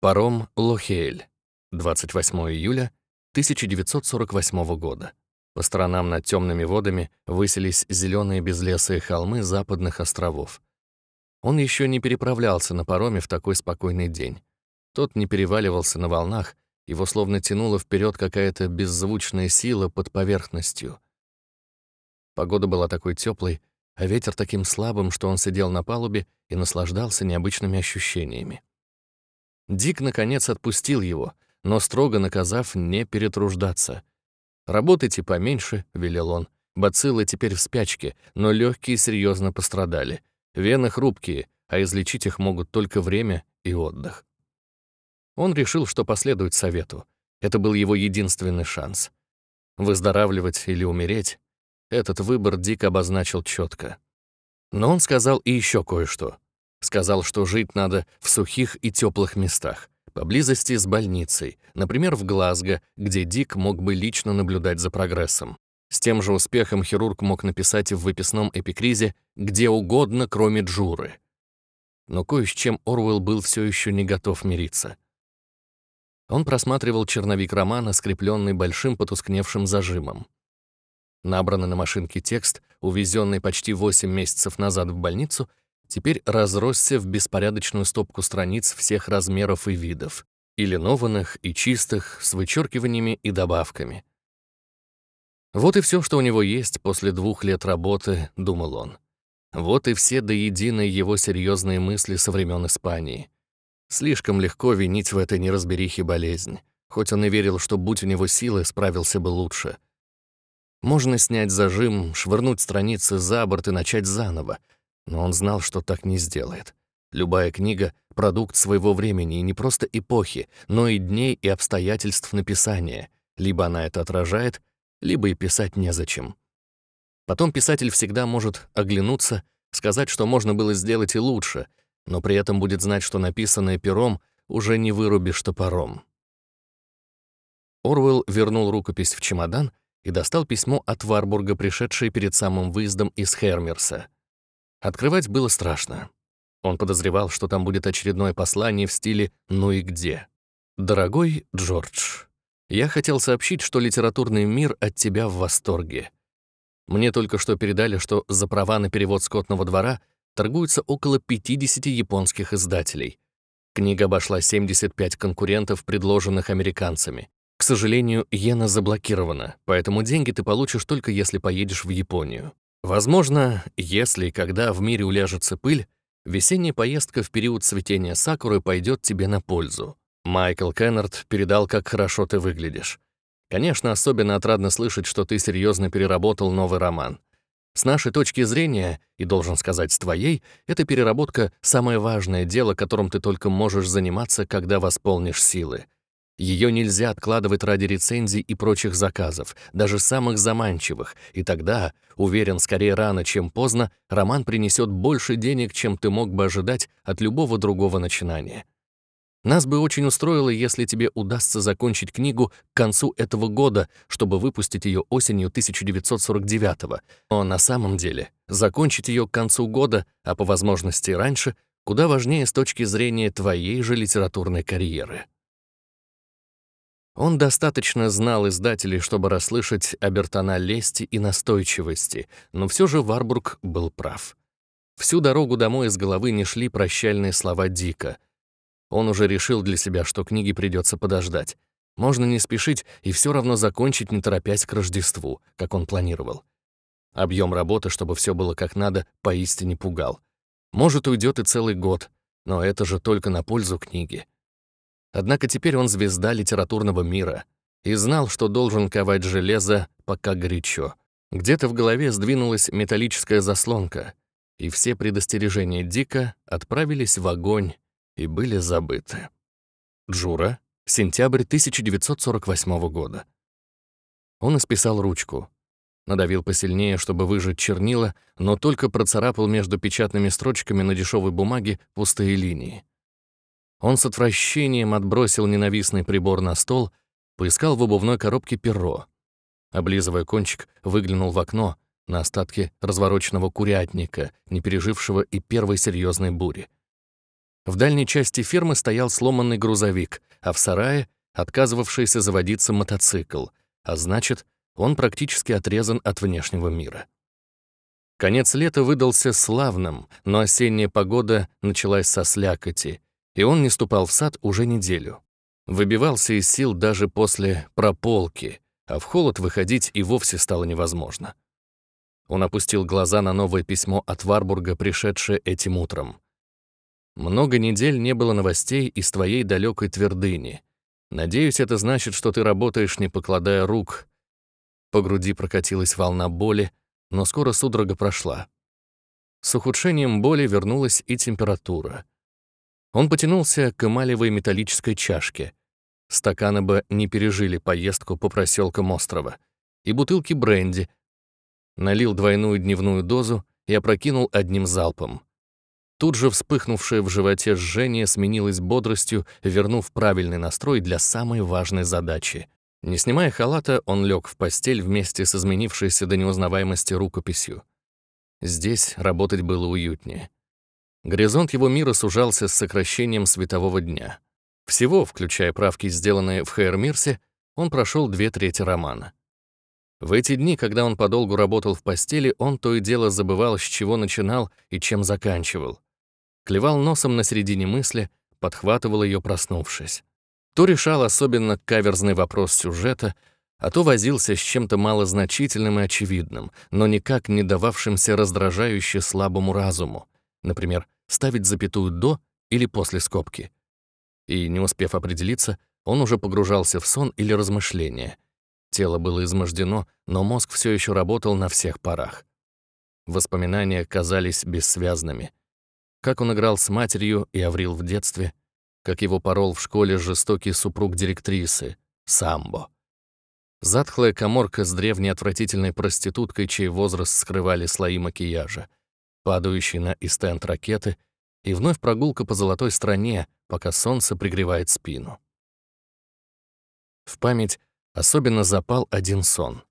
Паром Лохейль. 28 июля 1948 года. По сторонам над темными водами высились зеленые безлесые холмы западных островов. Он еще не переправлялся на пароме в такой спокойный день. Тот не переваливался на волнах, его словно тянула вперед какая-то беззвучная сила под поверхностью. Погода была такой теплой, а ветер таким слабым, что он сидел на палубе и наслаждался необычными ощущениями. Дик, наконец, отпустил его, но строго наказав не перетруждаться. «Работайте поменьше», — велел он. «Бациллы теперь в спячке, но легкие серьезно пострадали. Вены хрупкие, а излечить их могут только время и отдых». Он решил, что последует совету. Это был его единственный шанс. Выздоравливать или умереть — этот выбор Дик обозначил четко. Но он сказал и еще кое-что. Сказал, что жить надо в сухих и теплых местах, поблизости с больницей, например, в Глазго, где Дик мог бы лично наблюдать за прогрессом. С тем же успехом хирург мог написать в выписном эпикризе «где угодно, кроме Джуры». Но кое с чем Орвелл был все еще не готов мириться. Он просматривал черновик романа, скрепленный большим потускневшим зажимом. Набранный на машинке текст, увезенный почти 8 месяцев назад в больницу, теперь разросся в беспорядочную стопку страниц всех размеров и видов, и линованных, и чистых, с вычеркиваниями и добавками. Вот и все, что у него есть после двух лет работы, думал он. Вот и все до единой его серьезные мысли со времен Испании. Слишком легко винить в этой неразберихе болезнь, хоть он и верил, что, будь у него силы, справился бы лучше. Можно снять зажим, швырнуть страницы за борт и начать заново, но он знал, что так не сделает. Любая книга — продукт своего времени, и не просто эпохи, но и дней и обстоятельств написания. Либо она это отражает, либо и писать незачем. Потом писатель всегда может оглянуться, сказать, что можно было сделать и лучше, но при этом будет знать, что написанное пером уже не вырубишь топором. Орвелл вернул рукопись в чемодан и достал письмо от Варбурга, пришедшее перед самым выездом из Хермерса. Открывать было страшно. Он подозревал, что там будет очередное послание в стиле «ну и где?». «Дорогой Джордж, я хотел сообщить, что литературный мир от тебя в восторге. Мне только что передали, что за права на перевод «Скотного двора» торгуются около 50 японских издателей. Книга обошла 75 конкурентов, предложенных американцами. К сожалению, иена заблокирована, поэтому деньги ты получишь только если поедешь в Японию. Возможно, если и когда в мире уляжется пыль, весенняя поездка в период цветения сакуры пойдет тебе на пользу. Майкл Кеннард передал, как хорошо ты выглядишь. Конечно, особенно отрадно слышать, что ты серьезно переработал новый роман. С нашей точки зрения, и должен сказать с твоей, эта переработка — самое важное дело, которым ты только можешь заниматься, когда восполнишь силы. Ее нельзя откладывать ради рецензий и прочих заказов, даже самых заманчивых, и тогда, уверен, скорее рано, чем поздно, роман принесет больше денег, чем ты мог бы ожидать от любого другого начинания. Нас бы очень устроило, если тебе удастся закончить книгу к концу этого года, чтобы выпустить ее осенью 1949 -го. Но на самом деле закончить ее к концу года, а по возможности раньше, куда важнее с точки зрения твоей же литературной карьеры. Он достаточно знал издателей, чтобы расслышать обертона лести и настойчивости, но все же Варбург был прав. Всю дорогу домой из головы не шли прощальные слова Дика. Он уже решил для себя, что книги придется подождать. Можно не спешить и все равно закончить, не торопясь к Рождеству, как он планировал. Объем работы, чтобы все было как надо, поистине пугал. Может, уйдет и целый год, но это же только на пользу книги. Однако теперь он звезда литературного мира и знал, что должен ковать железо, пока горячо. Где-то в голове сдвинулась металлическая заслонка, и все предостережения Дика отправились в огонь и были забыты. Джура, сентябрь 1948 года. Он исписал ручку. Надавил посильнее, чтобы выжать чернила, но только процарапал между печатными строчками на дешевой бумаге пустые линии. Он с отвращением отбросил ненавистный прибор на стол, поискал в обувной коробке перо. Облизывая кончик, выглянул в окно на остатки развороченного курятника, не пережившего и первой серьезной бури. В дальней части фермы стоял сломанный грузовик, а в сарае — отказывавшийся заводиться мотоцикл, а значит, он практически отрезан от внешнего мира. Конец лета выдался славным, но осенняя погода началась со слякоти, и он не ступал в сад уже неделю. Выбивался из сил даже после прополки, а в холод выходить и вовсе стало невозможно. Он опустил глаза на новое письмо от Варбурга, пришедшее этим утром. «Много недель не было новостей из твоей далекой твердыни. Надеюсь, это значит, что ты работаешь, не покладая рук». По груди прокатилась волна боли, но скоро судорога прошла. С ухудшением боли вернулась и температура. Он потянулся к эмалевой металлической чашке. Стаканы бы не пережили поездку по проселкам острова. И бутылки бренди. Налил двойную дневную дозу и опрокинул одним залпом. Тут же вспыхнувшее в животе жжение сменилось бодростью, вернув правильный настрой для самой важной задачи. Не снимая халата, он лег в постель вместе с изменившейся до неузнаваемости рукописью. Здесь работать было уютнее. Горизонт его мира сужался с сокращением светового дня. Всего, включая правки, сделанные в Хейермирсе, он прошел две трети романа. В эти дни, когда он подолгу работал в постели, он то и дело забывал, с чего начинал и чем заканчивал. Клевал носом на середине мысли, подхватывал ее, проснувшись. То решал особенно каверзный вопрос сюжета, а то возился с чем-то малозначительным и очевидным, но никак не дававшимся раздражающе слабому разуму. Например, ставить запятую до или после скобки. И, не успев определиться, он уже погружался в сон или размышления. Тело было измождено, но мозг все еще работал на всех парах. Воспоминания казались бессвязными. Как он играл с матерью и Аврил в детстве — как его порол в школе жестокий супруг директрисы, Самбо. Затхлая коморка с древней отвратительной проституткой, чей возраст скрывали слои макияжа, падающий на истенд ракеты, и вновь прогулка по золотой стране, пока солнце пригревает спину. В память особенно запал один сон.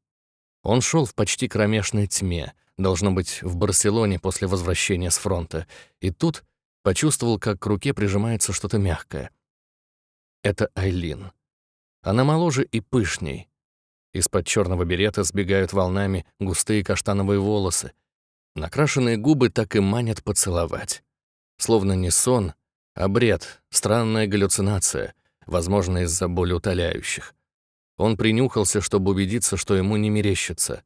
Он шел в почти кромешной тьме, должно быть, в Барселоне после возвращения с фронта, и тут — Почувствовал, как к руке прижимается что-то мягкое. Это Айлин. Она моложе и пышней. Из-под черного берета сбегают волнами густые каштановые волосы. Накрашенные губы так и манят поцеловать. Словно не сон, а бред, странная галлюцинация, возможно, из-за боли утоляющих. Он принюхался, чтобы убедиться, что ему не мерещится.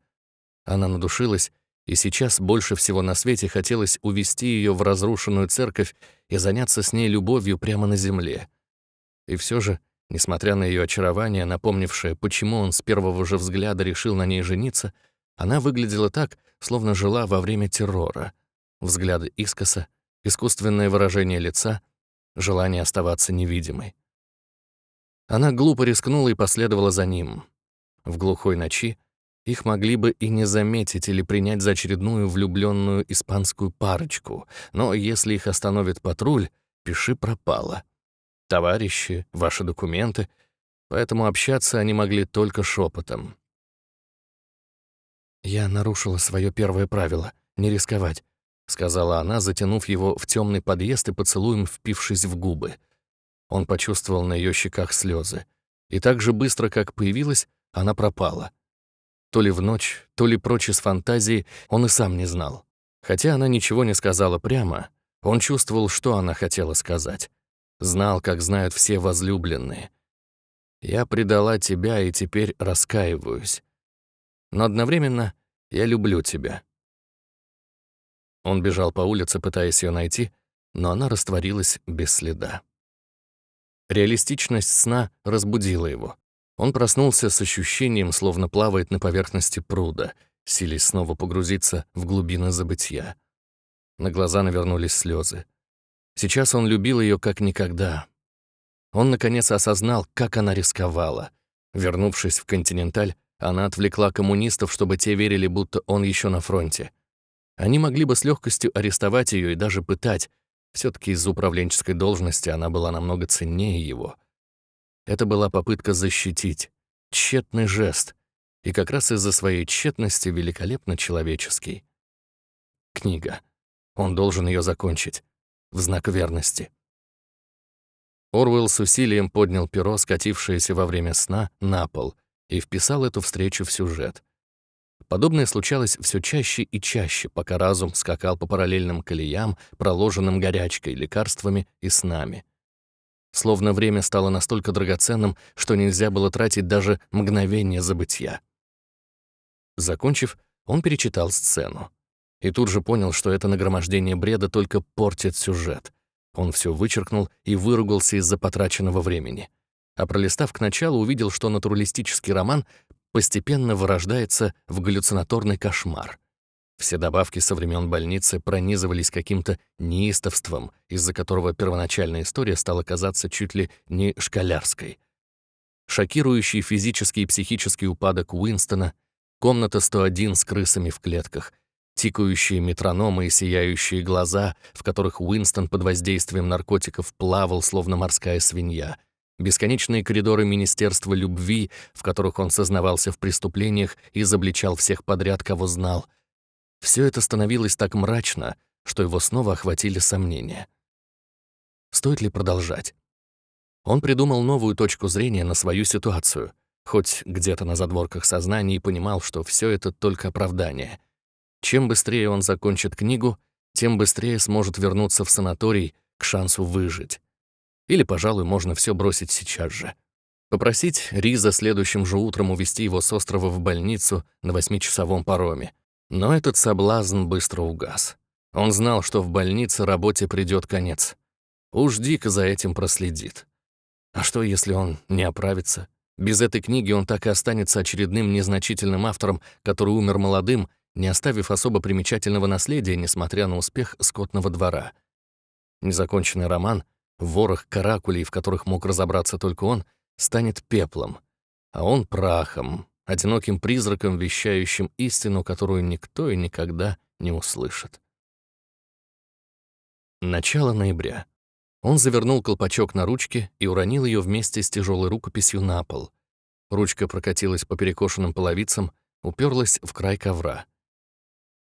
Она надушилась и сейчас больше всего на свете хотелось увести ее в разрушенную церковь и заняться с ней любовью прямо на земле. И все же, несмотря на ее очарование, напомнившее, почему он с первого же взгляда решил на ней жениться, она выглядела так, словно жила во время террора. Взгляды искоса, искусственное выражение лица, желание оставаться невидимой. Она глупо рискнула и последовала за ним. В глухой ночи их могли бы и не заметить или принять за очередную влюбленную испанскую парочку, но если их остановит патруль, пиши пропало. Товарищи, ваши документы, поэтому общаться они могли только шепотом. «Я нарушила свое первое правило — не рисковать», — сказала она, затянув его в темный подъезд и поцелуем впившись в губы. Он почувствовал на ее щеках слезы, и так же быстро, как появилась, она пропала — то ли в ночь, то ли прочь из фантазии, он и сам не знал. Хотя она ничего не сказала прямо, он чувствовал, что она хотела сказать. Знал, как знают все возлюбленные. «Я предала тебя и теперь раскаиваюсь. Но одновременно я люблю тебя». Он бежал по улице, пытаясь ее найти, но она растворилась без следа. Реалистичность сна разбудила его. Он проснулся с ощущением, словно плавает на поверхности пруда, силясь снова погрузиться в глубины забытья. На глаза навернулись слезы. Сейчас он любил ее как никогда. Он, наконец, осознал, как она рисковала. Вернувшись в «Континенталь», она отвлекла коммунистов, чтобы те верили, будто он еще на фронте. Они могли бы с легкостью арестовать ее и даже пытать. все таки из-за управленческой должности она была намного ценнее его. Это была попытка защитить, тщетный жест, и как раз из-за своей тщетности великолепно человеческий. Книга. Он должен ее закончить. В знак верности. Орвелл с усилием поднял перо, скатившееся во время сна, на пол, и вписал эту встречу в сюжет. Подобное случалось все чаще и чаще, пока разум скакал по параллельным колеям, проложенным горячкой, лекарствами и снами. Словно время стало настолько драгоценным, что нельзя было тратить даже мгновение забытья. Закончив, он перечитал сцену. И тут же понял, что это нагромождение бреда только портит сюжет. Он все вычеркнул и выругался из-за потраченного времени. А пролистав к началу, увидел, что натуралистический роман постепенно вырождается в галлюцинаторный кошмар. Все добавки со времен больницы пронизывались каким-то неистовством, из-за которого первоначальная история стала казаться чуть ли не школярской. Шокирующий физический и психический упадок Уинстона, комната 101 с крысами в клетках, тикающие метрономы и сияющие глаза, в которых Уинстон под воздействием наркотиков плавал, словно морская свинья, бесконечные коридоры Министерства любви, в которых он сознавался в преступлениях и изобличал всех подряд, кого знал — все это становилось так мрачно, что его снова охватили сомнения. Стоит ли продолжать? Он придумал новую точку зрения на свою ситуацию, хоть где-то на задворках сознания и понимал, что все это только оправдание. Чем быстрее он закончит книгу, тем быстрее сможет вернуться в санаторий к шансу выжить. Или, пожалуй, можно все бросить сейчас же. Попросить Риза следующим же утром увезти его с острова в больницу на восьмичасовом пароме. Но этот соблазн быстро угас. Он знал, что в больнице работе придёт конец. Уж дико за этим проследит. А что, если он не оправится? Без этой книги он так и останется очередным незначительным автором, который умер молодым, не оставив особо примечательного наследия, несмотря на успех скотного двора. Незаконченный роман, ворох каракулей, в которых мог разобраться только он, станет пеплом, а он прахом, одиноким призраком, вещающим истину, которую никто и никогда не услышит. Начало ноября. Он завернул колпачок на ручке и уронил ее вместе с тяжелой рукописью на пол. Ручка прокатилась по перекошенным половицам, уперлась в край ковра.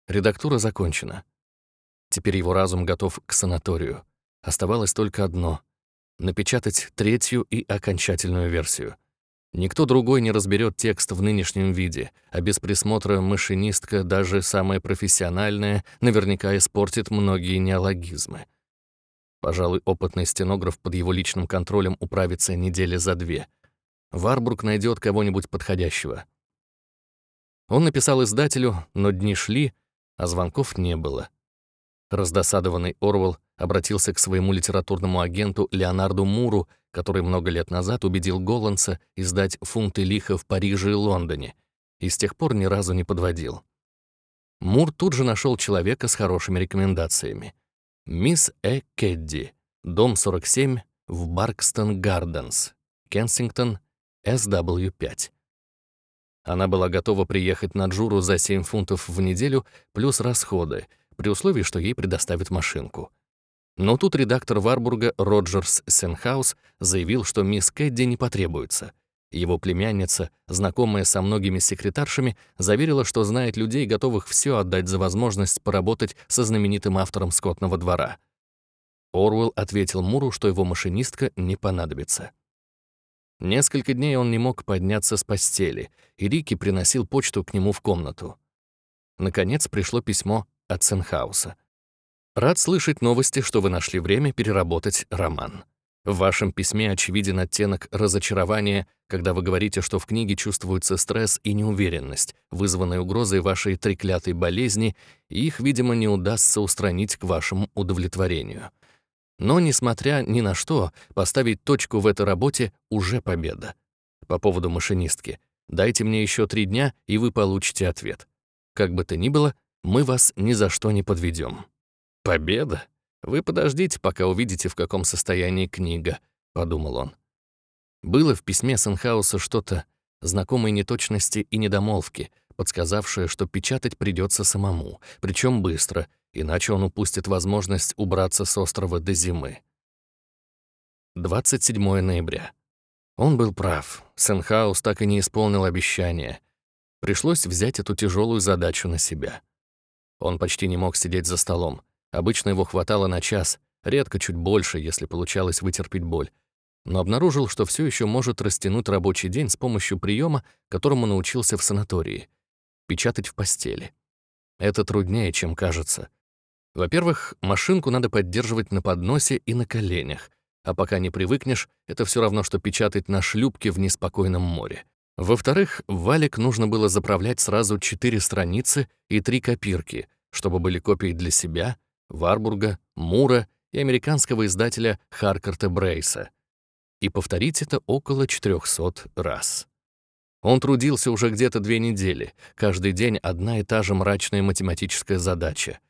Редактура закончена. Теперь его разум готов к санаторию. Оставалось только одно — напечатать третью и окончательную версию — Никто другой не разберет текст в нынешнем виде, а без присмотра машинистка, даже самая профессиональная, наверняка испортит многие неологизмы. Пожалуй, опытный стенограф под его личным контролем управится недели за две. Варбург найдет кого-нибудь подходящего. Он написал издателю, но дни шли, а звонков не было. Раздосадованный Орвел обратился к своему литературному агенту Леонарду Муру, который много лет назад убедил Голландса издать «Фунты лиха» в Париже и Лондоне, и с тех пор ни разу не подводил. Мур тут же нашел человека с хорошими рекомендациями. Мисс Э. Кедди, дом 47 в Баркстон Гарденс, Кенсингтон, SW5. Она была готова приехать на Джуру за 7 фунтов в неделю плюс расходы, при условии, что ей предоставят машинку. Но тут редактор Варбурга Роджерс Сенхаус заявил, что мисс Кэдди не потребуется. Его племянница, знакомая со многими секретаршами, заверила, что знает людей, готовых все отдать за возможность поработать со знаменитым автором скотного двора. Орвелл ответил Муру, что его машинистка не понадобится. Несколько дней он не мог подняться с постели, и Рики приносил почту к нему в комнату. Наконец пришло письмо от Сенхауса. Рад слышать новости, что вы нашли время переработать роман. В вашем письме очевиден оттенок разочарования, когда вы говорите, что в книге чувствуется стресс и неуверенность, вызванные угрозой вашей треклятой болезни, и их, видимо, не удастся устранить к вашему удовлетворению. Но, несмотря ни на что, поставить точку в этой работе уже победа. По поводу машинистки. Дайте мне еще три дня, и вы получите ответ. Как бы то ни было, мы вас ни за что не подведем. «Победа? Вы подождите, пока увидите, в каком состоянии книга», — подумал он. Было в письме Санхауса что-то, знакомой неточности и недомолвки, подсказавшее, что печатать придется самому, причем быстро, иначе он упустит возможность убраться с острова до зимы. 27 ноября. Он был прав. Сенхаус так и не исполнил обещания. Пришлось взять эту тяжелую задачу на себя. Он почти не мог сидеть за столом. Обычно его хватало на час, редко чуть больше, если получалось вытерпеть боль. но обнаружил, что все еще может растянуть рабочий день с помощью приема, которому научился в санатории — печатать в постели. Это труднее, чем кажется. Во-первых, машинку надо поддерживать на подносе и на коленях, а пока не привыкнешь, это все равно, что печатать на шлюпке в неспокойном море. Во-вторых, валик нужно было заправлять сразу четыре страницы и три копирки, чтобы были копии для себя, Варбурга, Мура и американского издателя Харкарта Брейса. И повторить это около 400 раз. Он трудился уже где-то две недели, каждый день одна и та же мрачная математическая задача.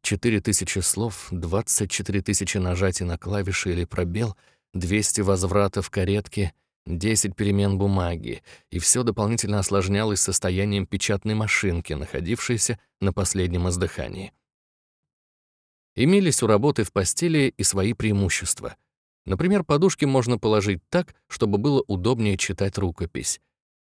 4000 слов, 24 тысячи нажатий на клавиши или пробел, 200 возвратов каретки, 10 перемен бумаги, и все дополнительно осложнялось состоянием печатной машинки, находившейся на последнем издыхании. Имелись у работы в постели и свои преимущества. Например, подушки можно положить так, чтобы было удобнее читать рукопись.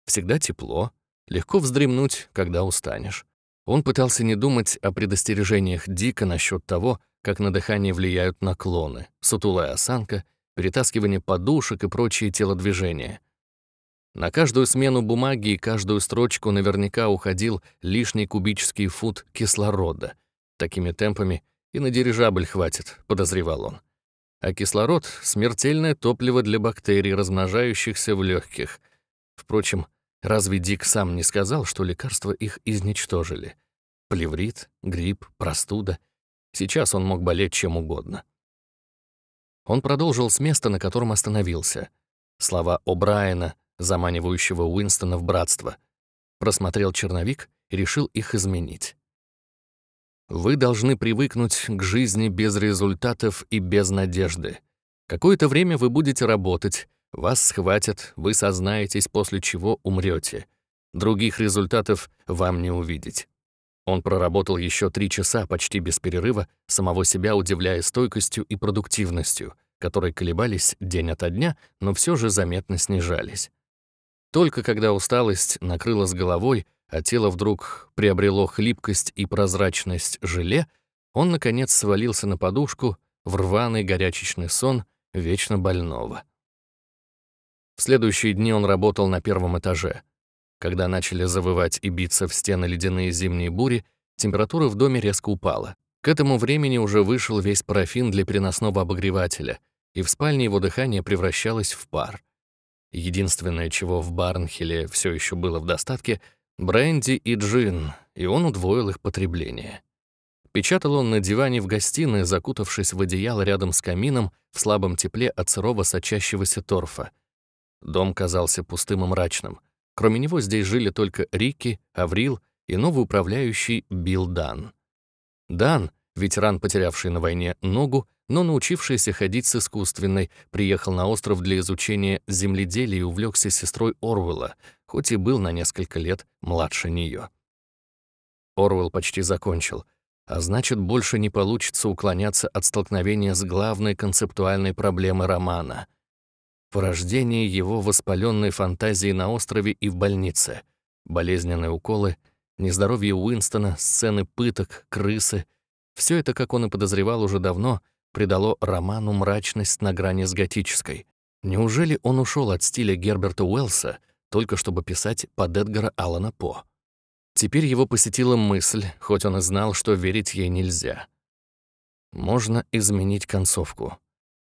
Всегда тепло, легко вздремнуть, когда устанешь. Он пытался не думать о предостережениях Дика насчет того, как на дыхание влияют наклоны, сутулая осанка, перетаскивание подушек и прочие телодвижения. На каждую смену бумаги и каждую строчку наверняка уходил лишний кубический фут кислорода. Такими темпами и на дирижабль хватит, подозревал он. А кислород — смертельное топливо для бактерий, размножающихся в легких. Впрочем, разве Дик сам не сказал, что лекарства их изничтожили? Плеврит, грипп, простуда. Сейчас он мог болеть чем угодно. Он продолжил с места, на котором остановился. Слова О'Брайена, заманивающего Уинстона в братство. Просмотрел черновик и решил их изменить. Вы должны привыкнуть к жизни без результатов и без надежды. Какое-то время вы будете работать, вас схватят, вы сознаетесь, после чего умрете. Других результатов вам не увидеть. Он проработал еще три часа почти без перерыва, самого себя удивляя стойкостью и продуктивностью, которые колебались день ото дня, но все же заметно снижались. Только когда усталость накрыла с головой, а тело вдруг приобрело хлипкость и прозрачность желе, он, наконец, свалился на подушку в рваный горячечный сон вечно больного. В следующие дни он работал на первом этаже. Когда начали завывать и биться в стены ледяные зимние бури, температура в доме резко упала. К этому времени уже вышел весь парафин для переносного обогревателя, и в спальне его дыхание превращалось в пар. Единственное, чего в Барнхилле все еще было в достатке, бренди и джин, и он удвоил их потребление. Печатал он на диване в гостиной, закутавшись в одеяло рядом с камином в слабом тепле от сырого сочащегося торфа. Дом казался пустым и мрачным. Кроме него здесь жили только Рики, Аврил и новый управляющий Билл Дан. Дан, ветеран, потерявший на войне ногу, но научившийся ходить с искусственной, приехал на остров для изучения земледелия и увлекся сестрой Орвелла, хоть и был на несколько лет младше нее. Орвелл почти закончил, а значит, больше не получится уклоняться от столкновения с главной концептуальной проблемой романа — порождение его воспаленной фантазии на острове и в больнице, болезненные уколы, нездоровье Уинстона, сцены пыток, крысы — все это, как он и подозревал уже давно, придало роману мрачность на грани с готической. Неужели он ушел от стиля Герберта Уэллса — только чтобы писать под Эдгара Аллана По. Теперь его посетила мысль, хоть он и знал, что верить ей нельзя. Можно изменить концовку.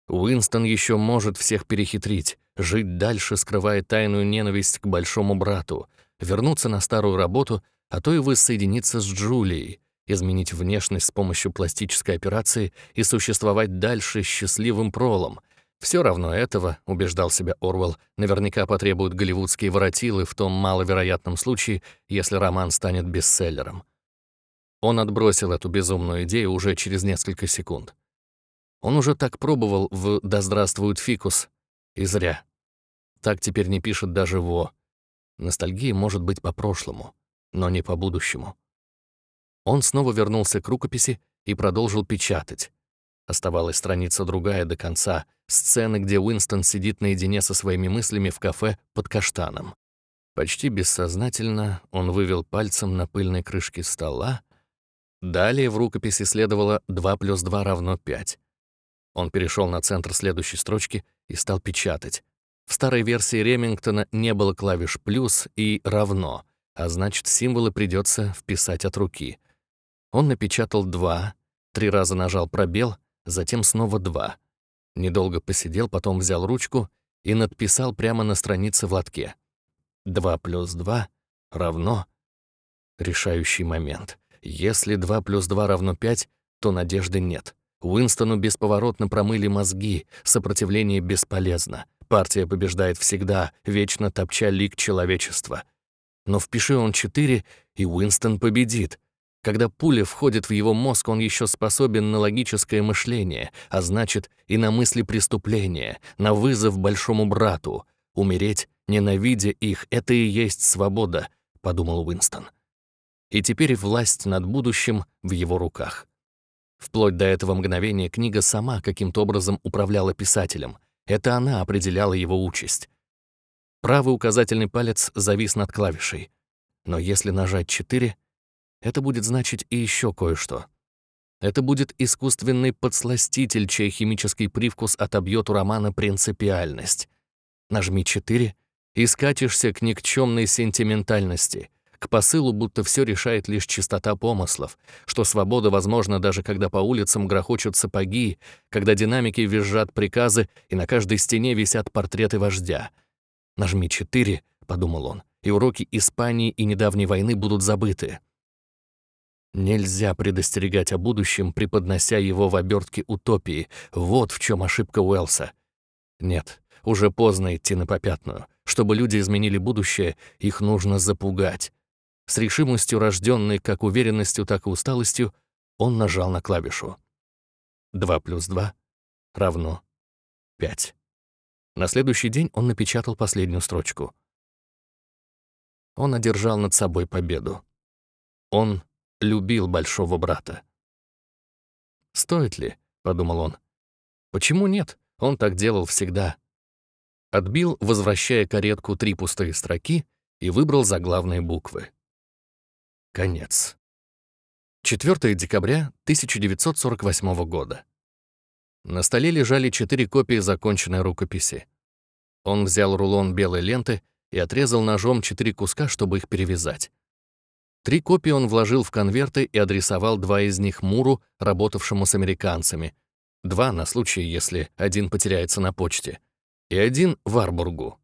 Уинстон еще может всех перехитрить, жить дальше, скрывая тайную ненависть к большому брату, вернуться на старую работу, а то и воссоединиться с Джулией, изменить внешность с помощью пластической операции и существовать дальше счастливым пролом — все равно этого, убеждал себя Орвелл, наверняка потребуют голливудские воротилы в том маловероятном случае, если роман станет бестселлером. Он отбросил эту безумную идею уже через несколько секунд. Он уже так пробовал в «Да здравствует фикус». И зря. Так теперь не пишет даже Во. Ностальгия может быть по прошлому, но не по будущему. Он снова вернулся к рукописи и продолжил печатать. Оставалась страница другая до конца, сцены, где Уинстон сидит наедине со своими мыслями в кафе под каштаном. Почти бессознательно он вывел пальцем на пыльной крышке стола. Далее в рукописи следовало 2 плюс 2 равно 5. Он перешел на центр следующей строчки и стал печатать. В старой версии Ремингтона не было клавиш «плюс» и «равно», а значит, символы придется вписать от руки. Он напечатал два, три раза нажал пробел, затем снова два. Недолго посидел, потом взял ручку и надписал прямо на странице в лотке. Два плюс два равно... Решающий момент. Если два плюс два равно пять, то надежды нет. Уинстону бесповоротно промыли мозги, сопротивление бесполезно. Партия побеждает всегда, вечно топча лик человечества. Но впиши он четыре, и Уинстон победит. Когда пуля входит в его мозг, он еще способен на логическое мышление, а значит и на мысли преступления, на вызов большому брату. Умереть, ненавидя их, это и есть свобода, подумал Уинстон. И теперь власть над будущим в его руках. Вплоть до этого мгновения книга сама каким-то образом управляла писателем. Это она определяла его участь. Правый указательный палец завис над клавишей. Но если нажать 4, это будет значить и еще кое-что. Это будет искусственный подсластитель, чей химический привкус отобьет у романа принципиальность. Нажми 4 и скатишься к никчемной сентиментальности, к посылу, будто все решает лишь чистота помыслов, что свобода возможна даже когда по улицам грохочут сапоги, когда динамики визжат приказы и на каждой стене висят портреты вождя. «Нажми четыре», — подумал он, — «и уроки Испании и недавней войны будут забыты». Нельзя предостерегать о будущем, преподнося его в обертке утопии. Вот в чем ошибка Уэлса. Нет, уже поздно идти на попятную. Чтобы люди изменили будущее, их нужно запугать. С решимостью, рожденной как уверенностью, так и усталостью, он нажал на клавишу. 2 плюс 2 равно 5. На следующий день он напечатал последнюю строчку. Он одержал над собой победу. Он любил большого брата. «Стоит ли?» — подумал он. «Почему нет? Он так делал всегда». Отбил, возвращая каретку три пустые строки, и выбрал заглавные буквы. Конец. 4 декабря 1948 года. На столе лежали четыре копии законченной рукописи. Он взял рулон белой ленты и отрезал ножом четыре куска, чтобы их перевязать. Три копии он вложил в конверты и адресовал два из них Муру, работавшему с американцами, два на случай, если один потеряется на почте, и один Варбургу.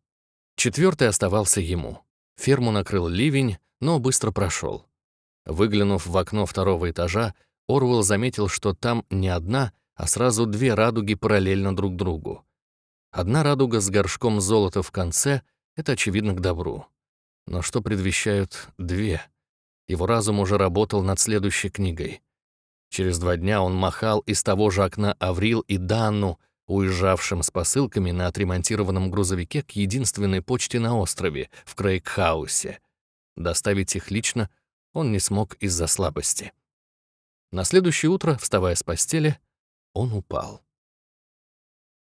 Четвертый оставался ему. Ферму накрыл ливень, но быстро прошел. Выглянув в окно второго этажа, Орвелл заметил, что там не одна, а сразу две радуги параллельно друг другу. Одна радуга с горшком золота в конце — это, очевидно, к добру. Но что предвещают две? Его разум уже работал над следующей книгой. Через два дня он махал из того же окна Аврил и Данну, уезжавшим с посылками на отремонтированном грузовике к единственной почте на острове, в Крейгхаусе. Доставить их лично — он не смог из-за слабости. На следующее утро, вставая с постели, он упал.